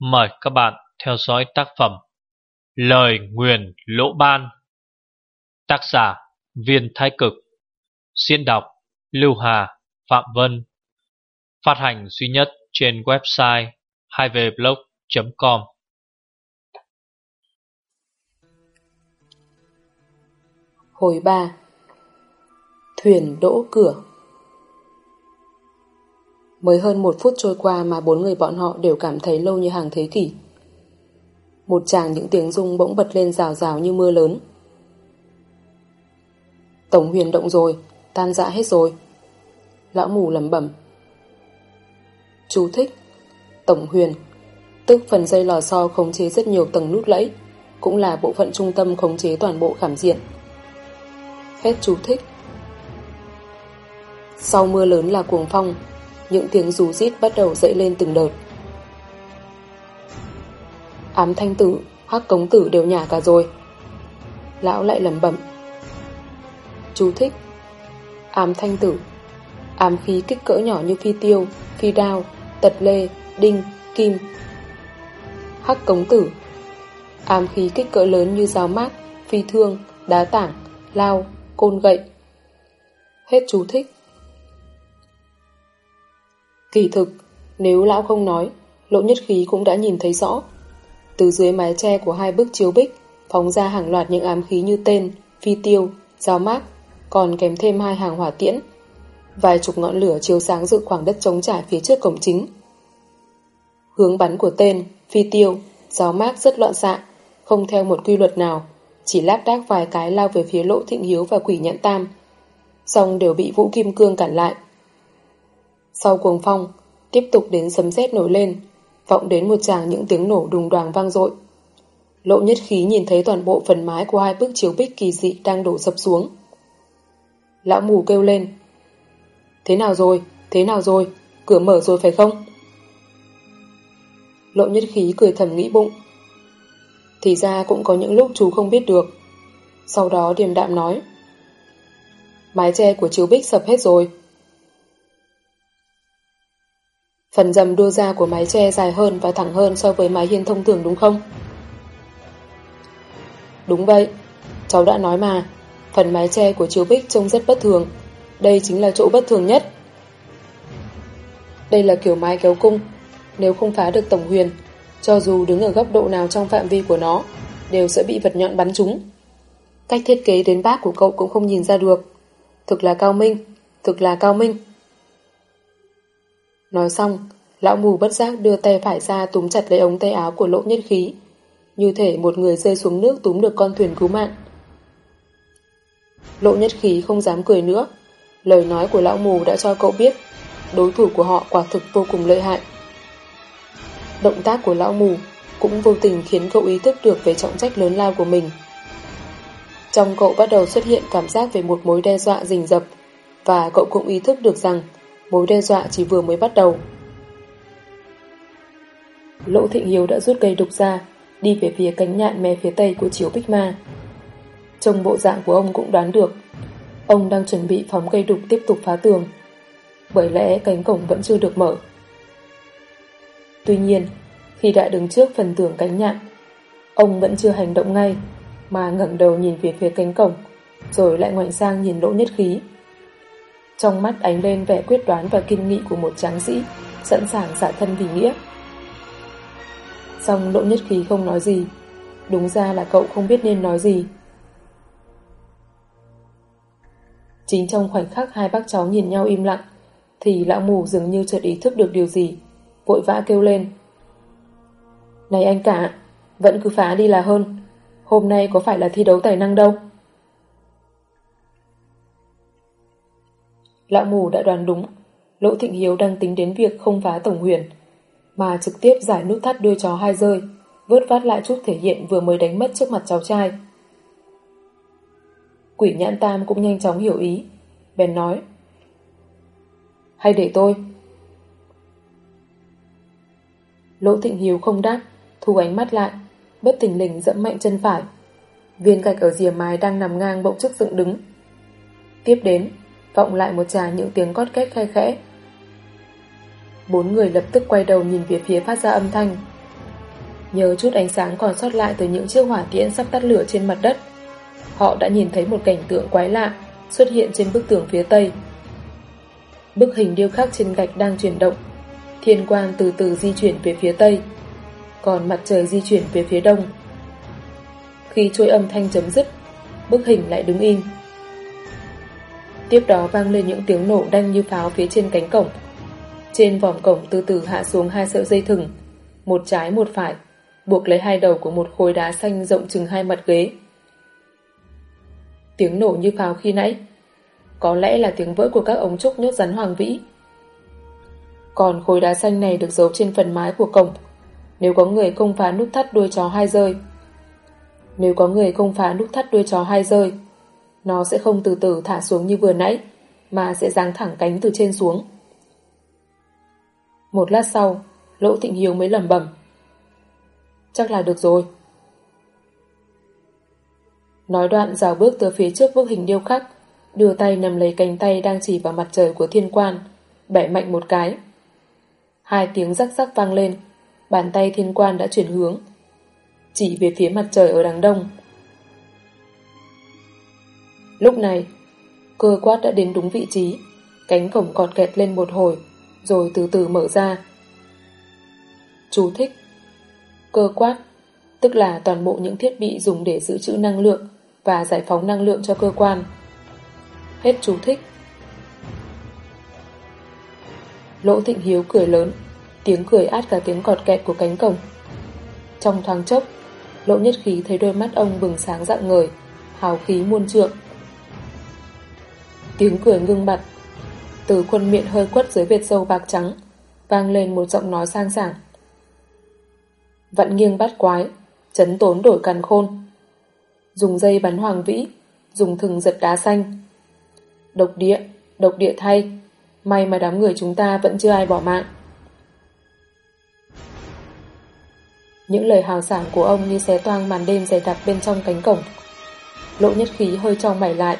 Mời các bạn theo dõi tác phẩm Lời Nguyền Lỗ Ban. Tác giả Viên Thái Cực. Diễn đọc Lưu Hà, Phạm Vân. Phát hành duy nhất trên website 2vblog.com Hồi 3 Thuyền đỗ cửa. Mới hơn một phút trôi qua mà bốn người bọn họ đều cảm thấy lâu như hàng thế kỷ. Một chàng những tiếng rung bỗng bật lên rào rào như mưa lớn. Tổng huyền động rồi, tan dã hết rồi. Lão mù lầm bẩm. Chú thích Tổng huyền Tức phần dây lò xo khống chế rất nhiều tầng nút lẫy Cũng là bộ phận trung tâm khống chế toàn bộ khảm diện Hết chú thích Sau mưa lớn là cuồng phong những tiếng rú rít bắt đầu dậy lên từng đợt. Ám thanh tử, hắc cống tử đều nhả cả rồi. Lão lại lầm bẩm. Chú thích Ám thanh tử Ám khí kích cỡ nhỏ như phi tiêu, phi đao, tật lê, đinh, kim. Hắc cống tử Ám khí kích cỡ lớn như dao mát, phi thương, đá tảng, lao, côn gậy. Hết chú thích Kỳ thực, nếu lão không nói, lỗ nhất khí cũng đã nhìn thấy rõ. Từ dưới mái tre của hai bức chiếu bích, phóng ra hàng loạt những ám khí như tên, phi tiêu, dao mát, còn kèm thêm hai hàng hỏa tiễn. Vài chục ngọn lửa chiếu sáng dự khoảng đất trống trải phía trước cổng chính. Hướng bắn của tên, phi tiêu, giáo mát rất loạn xạ, không theo một quy luật nào, chỉ lác đác vài cái lao về phía lỗ thịnh hiếu và quỷ nhãn tam. Xong đều bị vũ kim cương cản lại. Sau cuồng phong, tiếp tục đến sấm sét nổi lên, vọng đến một tràng những tiếng nổ đùng đoàn vang dội. Lộ nhất khí nhìn thấy toàn bộ phần mái của hai bức chiếu bích kỳ dị đang đổ sập xuống. Lão mù kêu lên. Thế nào rồi? Thế nào rồi? Cửa mở rồi phải không? Lộ nhất khí cười thầm nghĩ bụng. Thì ra cũng có những lúc chú không biết được. Sau đó điềm đạm nói. Mái tre của chiếu bích sập hết rồi. Phần dầm đua ra của mái tre dài hơn và thẳng hơn so với mái hiên thông thường đúng không? Đúng vậy, cháu đã nói mà, phần mái tre của chiếu bích trông rất bất thường. Đây chính là chỗ bất thường nhất. Đây là kiểu mái kéo cung, nếu không phá được tổng huyền, cho dù đứng ở góc độ nào trong phạm vi của nó, đều sẽ bị vật nhọn bắn trúng. Cách thiết kế đến bác của cậu cũng không nhìn ra được. Thực là cao minh, thực là cao minh. Nói xong, lão mù bất giác đưa tay phải ra túm chặt lấy ống tay áo của lỗ nhất khí. Như thể một người rơi xuống nước túm được con thuyền cứu mạng. Lộ nhất khí không dám cười nữa. Lời nói của lão mù đã cho cậu biết đối thủ của họ quả thực vô cùng lợi hại. Động tác của lão mù cũng vô tình khiến cậu ý thức được về trọng trách lớn lao của mình. Trong cậu bắt đầu xuất hiện cảm giác về một mối đe dọa rình rập và cậu cũng ý thức được rằng mối đe dọa chỉ vừa mới bắt đầu. Lỗ Thịnh Hiếu đã rút cây đục ra, đi về phía cánh nhạn mé phía tây của chiếu Bích Ma. Trong bộ dạng của ông cũng đoán được, ông đang chuẩn bị phóng cây đục tiếp tục phá tường. Bởi lẽ cánh cổng vẫn chưa được mở. Tuy nhiên, khi đã đứng trước phần tường cánh nhạn, ông vẫn chưa hành động ngay, mà ngẩng đầu nhìn về phía cánh cổng, rồi lại ngoảnh sang nhìn lỗ nhất khí. Trong mắt ánh lên vẻ quyết đoán và kiên nghị của một tráng sĩ, sẵn sàng xả thân vì nghĩa. Xong Đỗ Nhất Khí không nói gì. Đúng ra là cậu không biết nên nói gì. Chính trong khoảnh khắc hai bác cháu nhìn nhau im lặng, thì lão mù dường như chợt ý thức được điều gì, vội vã kêu lên. Này anh cả, vẫn cứ phá đi là hơn. Hôm nay có phải là thi đấu tài năng đâu. Lão mù đã đoán đúng, Lỗ Thịnh Hiếu đang tính đến việc không phá tổng huyền, mà trực tiếp giải nút thắt đuôi chó hai rơi, vớt vát lại chút thể hiện vừa mới đánh mất trước mặt cháu trai. Quỷ nhãn tam cũng nhanh chóng hiểu ý, bèn nói Hay để tôi. Lỗ Thịnh Hiếu không đáp, thu ánh mắt lại, bất tình lình dẫm mạnh chân phải. Viên gạch ở rìa mái đang nằm ngang bỗng chức dựng đứng. Tiếp đến, vọng lại một trà những tiếng cót két khe khẽ. Bốn người lập tức quay đầu nhìn về phía phát ra âm thanh. Nhờ chút ánh sáng còn sót lại từ những chiếc hỏa tiễn sắp tắt lửa trên mặt đất, họ đã nhìn thấy một cảnh tượng quái lạ xuất hiện trên bức tường phía tây. Bức hình điêu khắc trên gạch đang chuyển động, thiên quang từ từ di chuyển về phía tây, còn mặt trời di chuyển về phía đông. Khi chuỗi âm thanh chấm dứt, bức hình lại đứng im. Tiếp đó vang lên những tiếng nổ đanh như pháo phía trên cánh cổng. Trên vòm cổng từ từ hạ xuống hai sợi dây thừng, một trái một phải, buộc lấy hai đầu của một khối đá xanh rộng chừng hai mặt ghế. Tiếng nổ như pháo khi nãy, có lẽ là tiếng vỡ của các ống trúc nhốt rắn hoàng vĩ. Còn khối đá xanh này được giấu trên phần mái của cổng, nếu có người công phá nút thắt đuôi chó hai rơi. Nếu có người công phá nút thắt đuôi chó hai rơi, nó sẽ không từ từ thả xuống như vừa nãy, mà sẽ giáng thẳng cánh từ trên xuống. Một lát sau, Lỗ Thịnh Hiếu mới lẩm bẩm. Chắc là được rồi. Nói đoạn rào bước từ phía trước bức hình điêu khắc, đưa tay nằm lấy cánh tay đang chỉ vào mặt trời của thiên quan, bẻ mạnh một cái. Hai tiếng rắc rắc vang lên, bàn tay thiên quan đã chuyển hướng, chỉ về phía mặt trời ở đằng đông. Lúc này, cơ quát đã đến đúng vị trí, cánh cổng còn kẹt lên một hồi, rồi từ từ mở ra. Chú thích Cơ quát, tức là toàn bộ những thiết bị dùng để giữ trữ năng lượng và giải phóng năng lượng cho cơ quan. Hết chú thích. Lỗ Thịnh Hiếu cười lớn, tiếng cười át cả tiếng cọt kẹt của cánh cổng. Trong thoáng chốc, Lỗ Nhất Khí thấy đôi mắt ông bừng sáng dạng ngời, hào khí muôn trượng. Tiếng cười ngưng bặt, từ khuôn miệng hơi quất dưới vệt sâu bạc trắng, vang lên một giọng nói sang sảng. Vặn nghiêng bát quái, chấn tốn đổi càn khôn. Dùng dây bắn hoàng vĩ, dùng thừng giật đá xanh. Độc địa, độc địa thay, may mà đám người chúng ta vẫn chưa ai bỏ mạng. Những lời hào sảng của ông như xé toang màn đêm dày đặc bên trong cánh cổng. Lộ nhất khí hơi trong mày lại.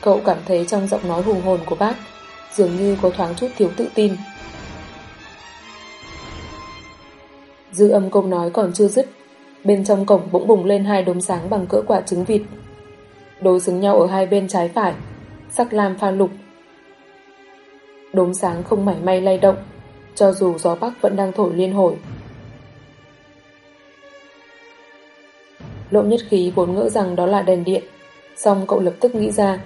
Cậu cảm thấy trong giọng nói hùng hồn của bác dường như có thoáng chút thiếu tự tin. Dư âm câu nói còn chưa dứt, bên trong cổng bỗng bùng lên hai đốm sáng bằng cỡ quả trứng vịt. Đối xứng nhau ở hai bên trái phải, sắc lam pha lục. Đốm sáng không mảy may lay động, cho dù gió bắc vẫn đang thổi liên hồi. Lộ nhất khí vốn ngỡ rằng đó là đèn điện, xong cậu lập tức nghĩ ra.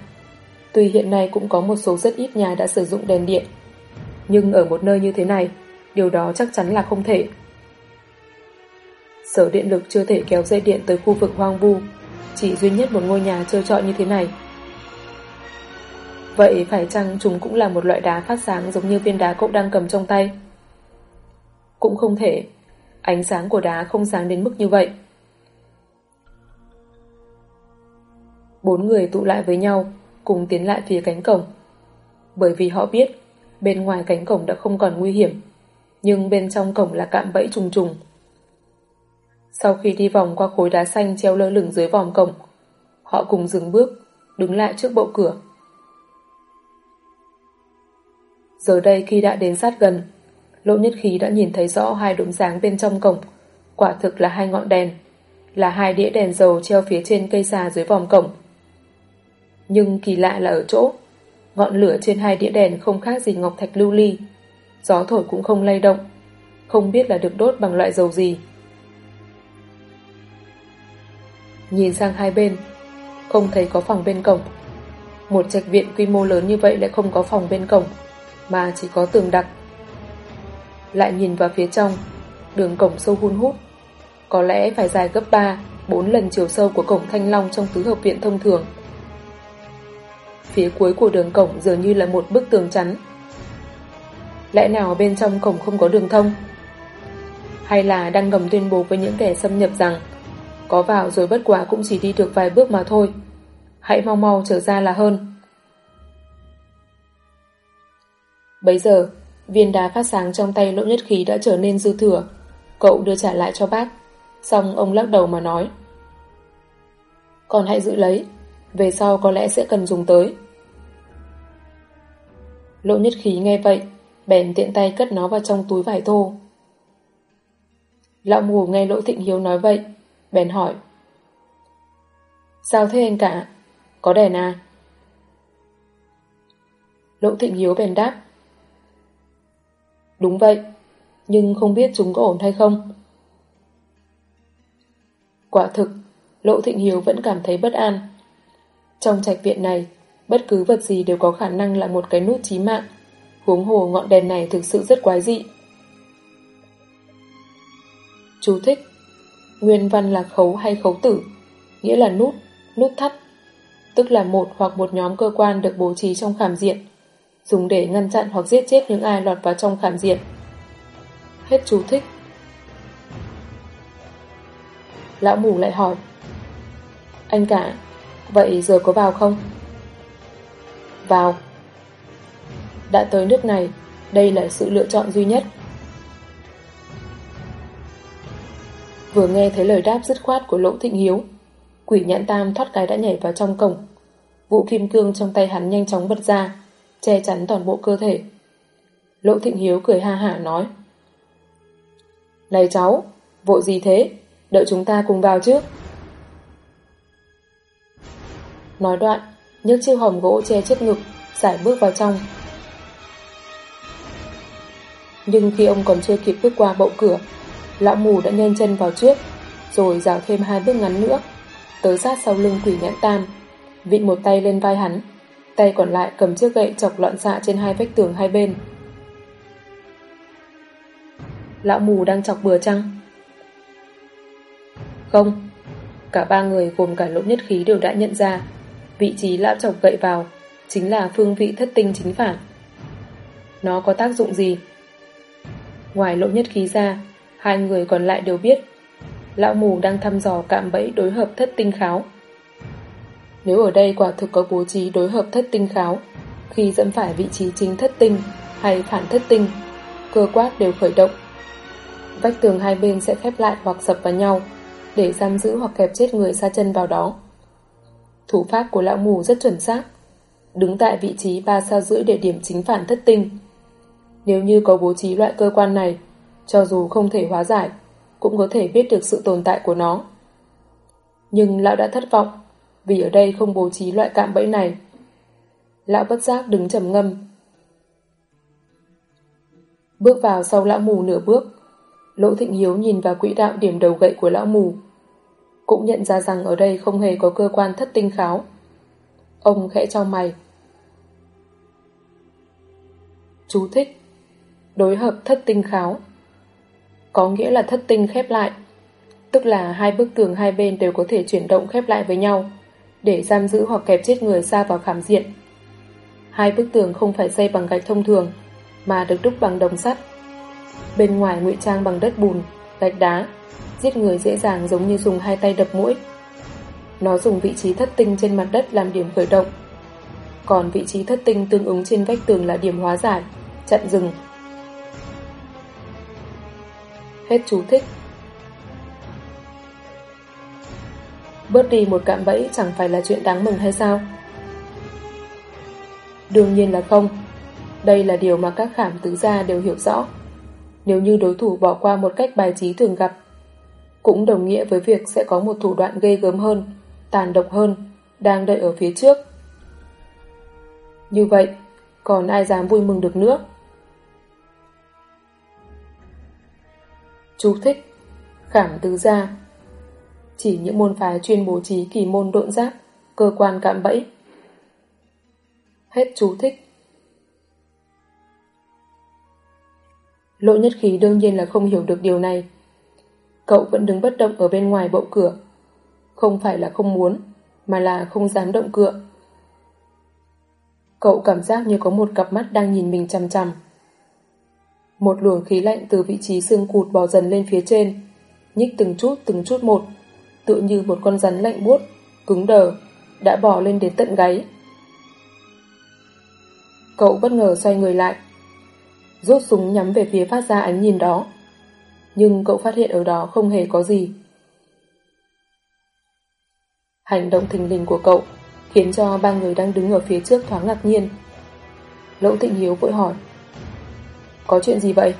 Tuy hiện nay cũng có một số rất ít nhà đã sử dụng đèn điện, nhưng ở một nơi như thế này, điều đó chắc chắn là không thể. Sở điện lực chưa thể kéo dây điện tới khu vực hoang vu, chỉ duy nhất một ngôi nhà trơ trọi như thế này. Vậy phải chăng chúng cũng là một loại đá phát sáng giống như viên đá cậu đang cầm trong tay? Cũng không thể, ánh sáng của đá không sáng đến mức như vậy. Bốn người tụ lại với nhau, cùng tiến lại phía cánh cổng. Bởi vì họ biết, bên ngoài cánh cổng đã không còn nguy hiểm, nhưng bên trong cổng là cạm bẫy trùng trùng. Sau khi đi vòng qua khối đá xanh treo lơ lửng dưới vòm cổng, họ cùng dừng bước, đứng lại trước bộ cửa. Giờ đây khi đã đến sát gần, Lỗ Nhất Khí đã nhìn thấy rõ hai đốm sáng bên trong cổng, quả thực là hai ngọn đèn, là hai đĩa đèn dầu treo phía trên cây xà dưới vòm cổng. Nhưng kỳ lạ là ở chỗ, ngọn lửa trên hai đĩa đèn không khác gì ngọc thạch lưu ly, gió thổi cũng không lay động, không biết là được đốt bằng loại dầu gì. Nhìn sang hai bên Không thấy có phòng bên cổng. Một trạch viện quy mô lớn như vậy lại không có phòng bên cổng Mà chỉ có tường đặc. Lại nhìn vào phía trong Đường cổng sâu hun hút. Có lẽ phải dài gấp 3 4 lần chiều sâu của cổng Thanh Long trong tứ hợp viện thông thường. Phía cuối của đường cổng dường như là một bức tường chắn Lẽ nào bên trong cổng không có đường thông? Hay là đang ngầm tuyên bố với những kẻ xâm nhập rằng có vào rồi bất quá cũng chỉ đi được vài bước mà thôi. Hãy mau mau trở ra là hơn. Bấy giờ, viên đá phát sáng trong tay lỗ nhất khí đã trở nên dư thừa. Cậu đưa trả lại cho bác. Xong ông lắc đầu mà nói. Còn hãy giữ lấy. Về sau có lẽ sẽ cần dùng tới. Lỗ nhất khí nghe vậy, bèn tiện tay cất nó vào trong túi vải thô. Lão mù nghe Lỗ Thịnh Hiếu nói vậy, bèn hỏi. Sao thế anh cả? Có đèn à? Lỗ Thịnh Hiếu bèn đáp. Đúng vậy, nhưng không biết chúng có ổn hay không. Quả thực, Lỗ Thịnh Hiếu vẫn cảm thấy bất an. Trong trạch viện này, bất cứ vật gì đều có khả năng là một cái nút chí mạng. Huống hồ ngọn đèn này thực sự rất quái dị. Chú thích Nguyên văn là khấu hay khấu tử, nghĩa là nút, nút thắt, tức là một hoặc một nhóm cơ quan được bố trí trong khảm diện, dùng để ngăn chặn hoặc giết chết những ai lọt vào trong khảm diện. Hết chú thích. Lão mù lại hỏi Anh cả, vậy giờ có vào không? Vào. Đã tới nước này, đây là sự lựa chọn duy nhất. Vừa nghe thấy lời đáp dứt khoát của Lỗ Thịnh Hiếu, quỷ nhãn tam thoát cái đã nhảy vào trong cổng. Vũ kim cương trong tay hắn nhanh chóng bật ra, che chắn toàn bộ cơ thể. Lỗ Thịnh Hiếu cười ha hả nói Này cháu, vội gì thế? Đợi chúng ta cùng vào trước. Nói đoạn, nhấc chiếc hòm gỗ che trước ngực, giải bước vào trong. Nhưng khi ông còn chưa kịp bước qua bậu cửa, lão mù đã nhanh chân vào trước, rồi rào thêm hai bước ngắn nữa, tới sát sau lưng quỷ nhãn tam, vịn một tay lên vai hắn, tay còn lại cầm chiếc gậy chọc loạn xạ trên hai vách tường hai bên. Lão mù đang chọc bừa chăng? Không, cả ba người gồm cả lỗ nhất khí đều đã nhận ra vị trí lão chọc gậy vào chính là phương vị thất tinh chính phản. Nó có tác dụng gì? Ngoài lộ nhất khí ra, hai người còn lại đều biết lão mù đang thăm dò cạm bẫy đối hợp thất tinh kháo. Nếu ở đây quả thực có bố trí đối hợp thất tinh kháo, khi dẫn phải vị trí chính thất tinh hay phản thất tinh, cơ quát đều khởi động. Vách tường hai bên sẽ khép lại hoặc sập vào nhau, để giam giữ hoặc kẹp chết người xa chân vào đó. Thủ pháp của lão mù rất chuẩn xác, đứng tại vị trí ba sao rưỡi để điểm chính phản thất tinh. Nếu như có bố trí loại cơ quan này, cho dù không thể hóa giải, cũng có thể biết được sự tồn tại của nó. Nhưng lão đã thất vọng, vì ở đây không bố trí loại cạm bẫy này. Lão bất giác đứng trầm ngâm. Bước vào sau lão mù nửa bước, Lỗ Thịnh Hiếu nhìn vào quỹ đạo điểm đầu gậy của lão mù. Cũng nhận ra rằng ở đây không hề có cơ quan thất tinh kháo. Ông khẽ cho mày. Chú thích Đối hợp thất tinh kháo Có nghĩa là thất tinh khép lại Tức là hai bức tường hai bên đều có thể chuyển động khép lại với nhau để giam giữ hoặc kẹp chết người xa vào khảm diện. Hai bức tường không phải xây bằng gạch thông thường mà được đúc bằng đồng sắt Bên ngoài ngụy trang bằng đất bùn, gạch đá, giết người dễ dàng giống như dùng hai tay đập mũi. Nó dùng vị trí thất tinh trên mặt đất làm điểm khởi động. Còn vị trí thất tinh tương ứng trên vách tường là điểm hóa giải, chặn rừng. Hết chú thích. Bớt đi một cạm bẫy chẳng phải là chuyện đáng mừng hay sao? Đương nhiên là không. Đây là điều mà các khảm tứ gia đều hiểu rõ nếu như đối thủ bỏ qua một cách bài trí thường gặp. Cũng đồng nghĩa với việc sẽ có một thủ đoạn ghê gớm hơn, tàn độc hơn, đang đợi ở phía trước. Như vậy, còn ai dám vui mừng được nữa? Chú thích Khảm tứ gia Chỉ những môn phái chuyên bố trí kỳ môn độn giáp, cơ quan cạm bẫy. Hết chú thích Lỗ nhất khí đương nhiên là không hiểu được điều này. Cậu vẫn đứng bất động ở bên ngoài bậu cửa. Không phải là không muốn, mà là không dám động cựa. Cậu cảm giác như có một cặp mắt đang nhìn mình chằm chằm. Một luồng khí lạnh từ vị trí xương cụt bò dần lên phía trên, nhích từng chút từng chút một, tựa như một con rắn lạnh buốt, cứng đờ, đã bò lên đến tận gáy. Cậu bất ngờ xoay người lại, rút súng nhắm về phía phát ra ánh nhìn đó. Nhưng cậu phát hiện ở đó không hề có gì. Hành động thình lình của cậu khiến cho ba người đang đứng ở phía trước thoáng ngạc nhiên. Lỗ Thịnh Hiếu vội hỏi, Có chuyện gì vậy?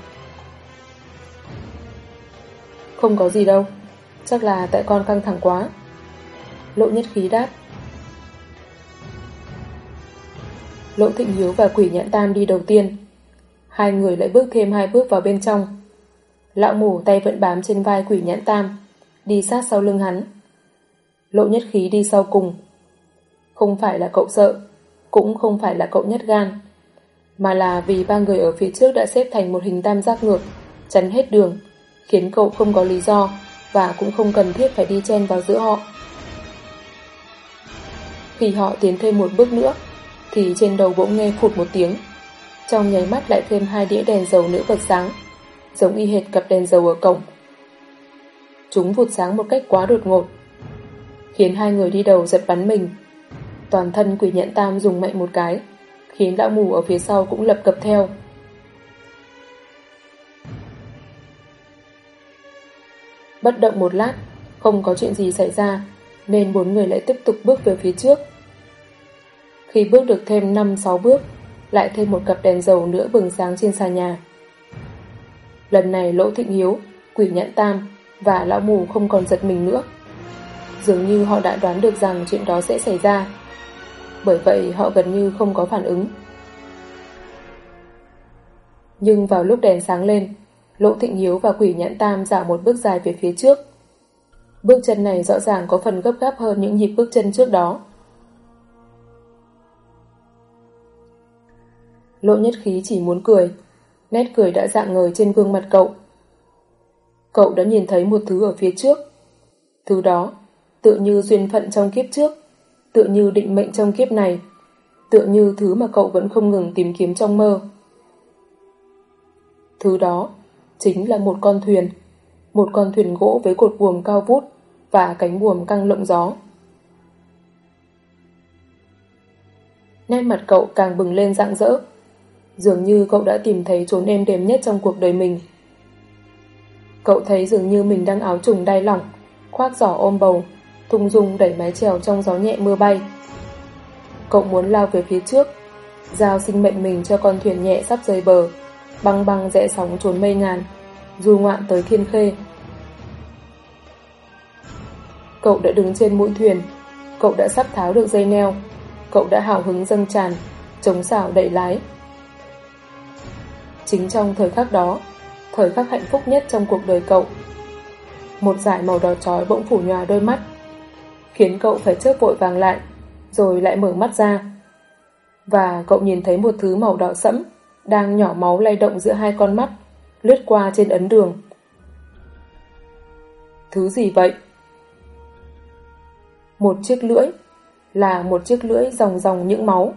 Không có gì đâu, Chắc là tại con căng thẳng quá Lộ nhất khí đáp Lộ Thịnh Hiếu và Quỷ Nhãn Tam đi đầu tiên Hai người lại bước thêm hai bước vào bên trong Lão mù tay vẫn bám trên vai Quỷ Nhãn Tam, Đi sát sau lưng hắn. Lộ nhất khí đi sau cùng. Không phải là cậu sợ, Cũng không phải là cậu nhất gan, Mà là vì ba người ở phía trước đã xếp thành một hình tam giác ngược, Chắn hết đường, Khiến cậu không có lý do Và cũng không cần thiết phải đi chen vào giữa họ. Khi họ tiến thêm một bước nữa, Thì trên đầu bỗng nghe phụt một tiếng, Trong nháy mắt lại thêm hai đĩa đèn dầu nữ bật sáng. Giống y hệt cặp đèn dầu ở cổng Chúng vụt sáng một cách quá đột ngột khiến hai người đi đầu giật bắn mình. Toàn thân quỷ nhận tam dùng mạnh một cái, khiến lão mù ở phía sau cũng lập cập theo. Bất động một lát, không có chuyện gì xảy ra, nên bốn người lại tiếp tục bước về phía trước. Khi bước được thêm 5-6 bước, lại thêm một cặp đèn dầu nữa bừng sáng trên xà nhà. Lần này Lỗ Thịnh Hiếu, Quỷ Nhãn Tam và Lão Mù không còn giật mình nữa. Dường như họ đã đoán được rằng chuyện đó sẽ xảy ra. Bởi vậy họ gần như không có phản ứng. Nhưng vào lúc đèn sáng lên, Lỗ Thịnh Hiếu và Quỷ Nhãn Tam dạo một bước dài về phía trước. Bước chân này rõ ràng có phần gấp gáp hơn những nhịp bước chân trước đó. Lỗ nhất khí chỉ muốn cười, nét cười đã dạng ngời trên gương mặt cậu. Cậu đã nhìn thấy một thứ ở phía trước. Thứ đó tự như duyên phận trong kiếp trước, tự như định mệnh trong kiếp này, tự như thứ mà cậu vẫn không ngừng tìm kiếm trong mơ. Thứ đó chính là một con thuyền, một con thuyền gỗ với cột buồm cao vút và cánh buồm căng lộng gió. Nét mặt cậu càng bừng lên rạng rỡ, dường như cậu đã tìm thấy chốn êm đềm nhất trong cuộc đời mình. Cậu thấy dường như mình đang áo trùng đai lỏng, khoác giỏ ôm bầu, tung dung đẩy mái chèo trong gió nhẹ mưa bay. Cậu muốn lao về phía trước, giao sinh mệnh mình cho con thuyền nhẹ sắp rời bờ, băng băng rẽ sóng trốn mây ngàn, du ngoạn tới thiên khê. Cậu đã đứng trên mũi thuyền, cậu đã sắp tháo được dây neo, cậu đã hào hứng dâng tràn, chống xảo đẩy lái. Chính trong thời khắc đó, thời khắc hạnh phúc nhất trong cuộc đời cậu, một dải màu đỏ trói bỗng phủ nhòa đôi mắt, khiến cậu phải chớp vội vàng lại, rồi lại mở mắt ra. Và cậu nhìn thấy một thứ màu đỏ sẫm đang nhỏ máu lay động giữa hai con mắt, lướt qua trên ấn đường. Thứ gì vậy? Một chiếc lưỡi, là một chiếc lưỡi dòng dòng những máu.